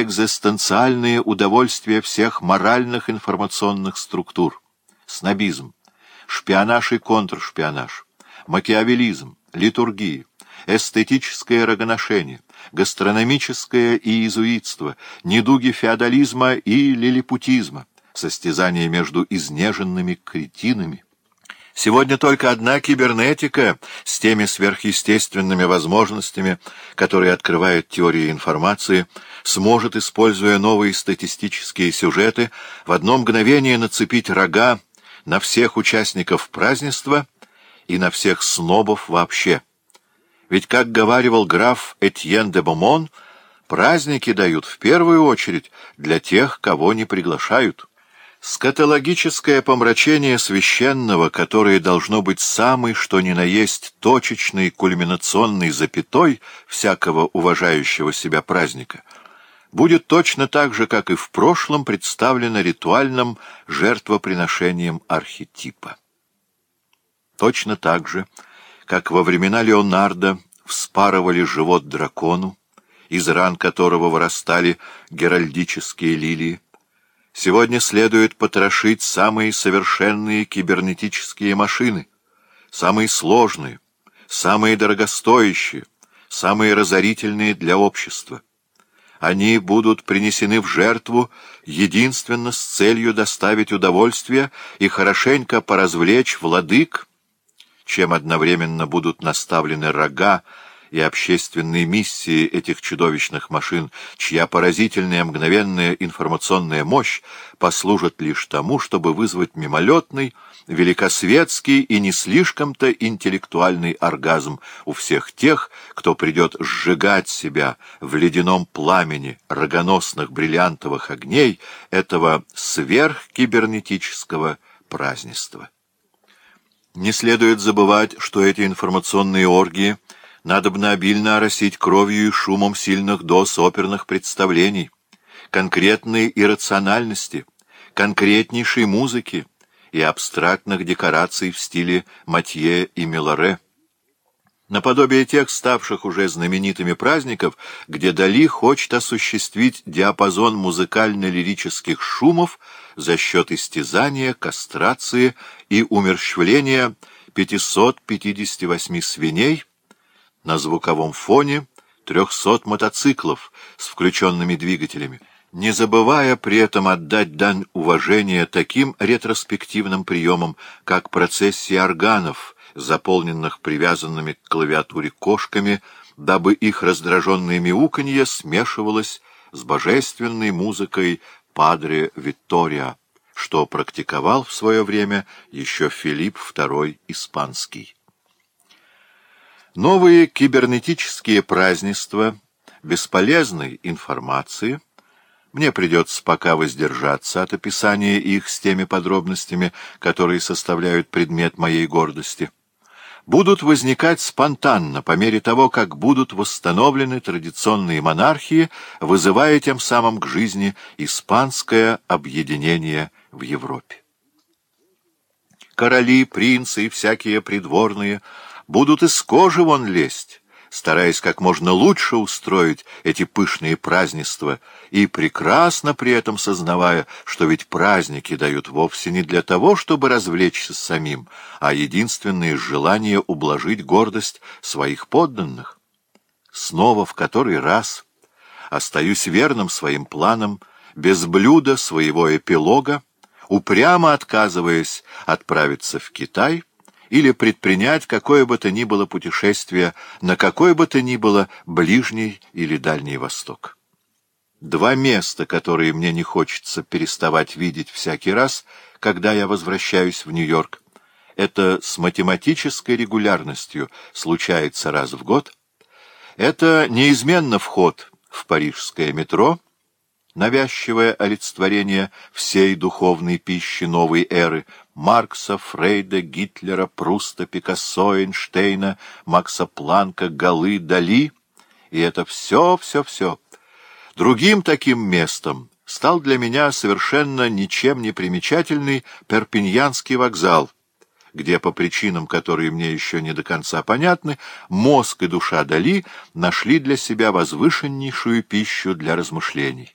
экзистенциальные удовольствия всех моральных информационных структур, снобизм, шпионаж и контршпионаж, макиавелизм, литургии, эстетическое рогоношение, гастрономическое иезуитство, недуги феодализма и лилипутизма, состязание между изнеженными кретинами, Сегодня только одна кибернетика с теми сверхъестественными возможностями, которые открывают теории информации, сможет, используя новые статистические сюжеты, в одно мгновение нацепить рога на всех участников празднества и на всех снобов вообще. Ведь, как говаривал граф Этьен де Бомон, праздники дают в первую очередь для тех, кого не приглашают. Скатологическое помрачение священного, которое должно быть самой, что ни на есть, точечной кульминационной запятой всякого уважающего себя праздника, будет точно так же, как и в прошлом, представлено ритуальным жертвоприношением архетипа. Точно так же, как во времена Леонардо вспарывали живот дракону, из ран которого вырастали геральдические лилии, Сегодня следует потрошить самые совершенные кибернетические машины, самые сложные, самые дорогостоящие, самые разорительные для общества. Они будут принесены в жертву единственно с целью доставить удовольствие и хорошенько поразвлечь владык, чем одновременно будут наставлены рога и общественной миссии этих чудовищных машин, чья поразительная мгновенная информационная мощь послужит лишь тому, чтобы вызвать мимолетный, великосветский и не слишком-то интеллектуальный оргазм у всех тех, кто придет сжигать себя в ледяном пламени рогоносных бриллиантовых огней этого сверхкибернетического празднества. Не следует забывать, что эти информационные оргии — надобно обильно оросить кровью и шумом сильных доз оперных представлений, конкретной иррациональности, конкретнейшей музыки и абстрактных декораций в стиле Матье и Миларе. Наподобие тех, ставших уже знаменитыми праздников, где Дали хочет осуществить диапазон музыкально-лирических шумов за счет истязания, кастрации и умерщвления 558 свиней – на звуковом фоне трехсот мотоциклов с включенными двигателями, не забывая при этом отдать дань уважения таким ретроспективным приемам, как процессии органов, заполненных привязанными к клавиатуре кошками, дабы их раздраженное мяуканье смешивалось с божественной музыкой Падре Витториа, что практиковал в свое время еще Филипп II Испанский. Новые кибернетические празднества бесполезной информации. Мне придется пока воздержаться от описания их с теми подробностями, которые составляют предмет моей гордости. Будут возникать спонтанно по мере того, как будут восстановлены традиционные монархии, вызывая тем самым к жизни испанское объединение в Европе. Короли, принцы и всякие придворные – будут из кожи вон лезть, стараясь как можно лучше устроить эти пышные празднества и прекрасно при этом сознавая, что ведь праздники дают вовсе не для того, чтобы развлечься самим, а единственное желание ублажить гордость своих подданных. Снова в который раз остаюсь верным своим планам, без блюда своего эпилога, упрямо отказываясь отправиться в Китай — или предпринять какое бы то ни было путешествие на какой бы то ни было Ближний или Дальний Восток. Два места, которые мне не хочется переставать видеть всякий раз, когда я возвращаюсь в Нью-Йорк, это с математической регулярностью случается раз в год, это неизменно вход в парижское метро — навязчивое олицетворение всей духовной пищи новой эры Маркса, Фрейда, Гитлера, Пруста, Пикассо, Эйнштейна, Макса Планка, Галы, Дали. И это все-все-все. Другим таким местом стал для меня совершенно ничем не примечательный Перпиньянский вокзал, где по причинам, которые мне еще не до конца понятны, мозг и душа Дали нашли для себя возвышеннейшую пищу для размышлений.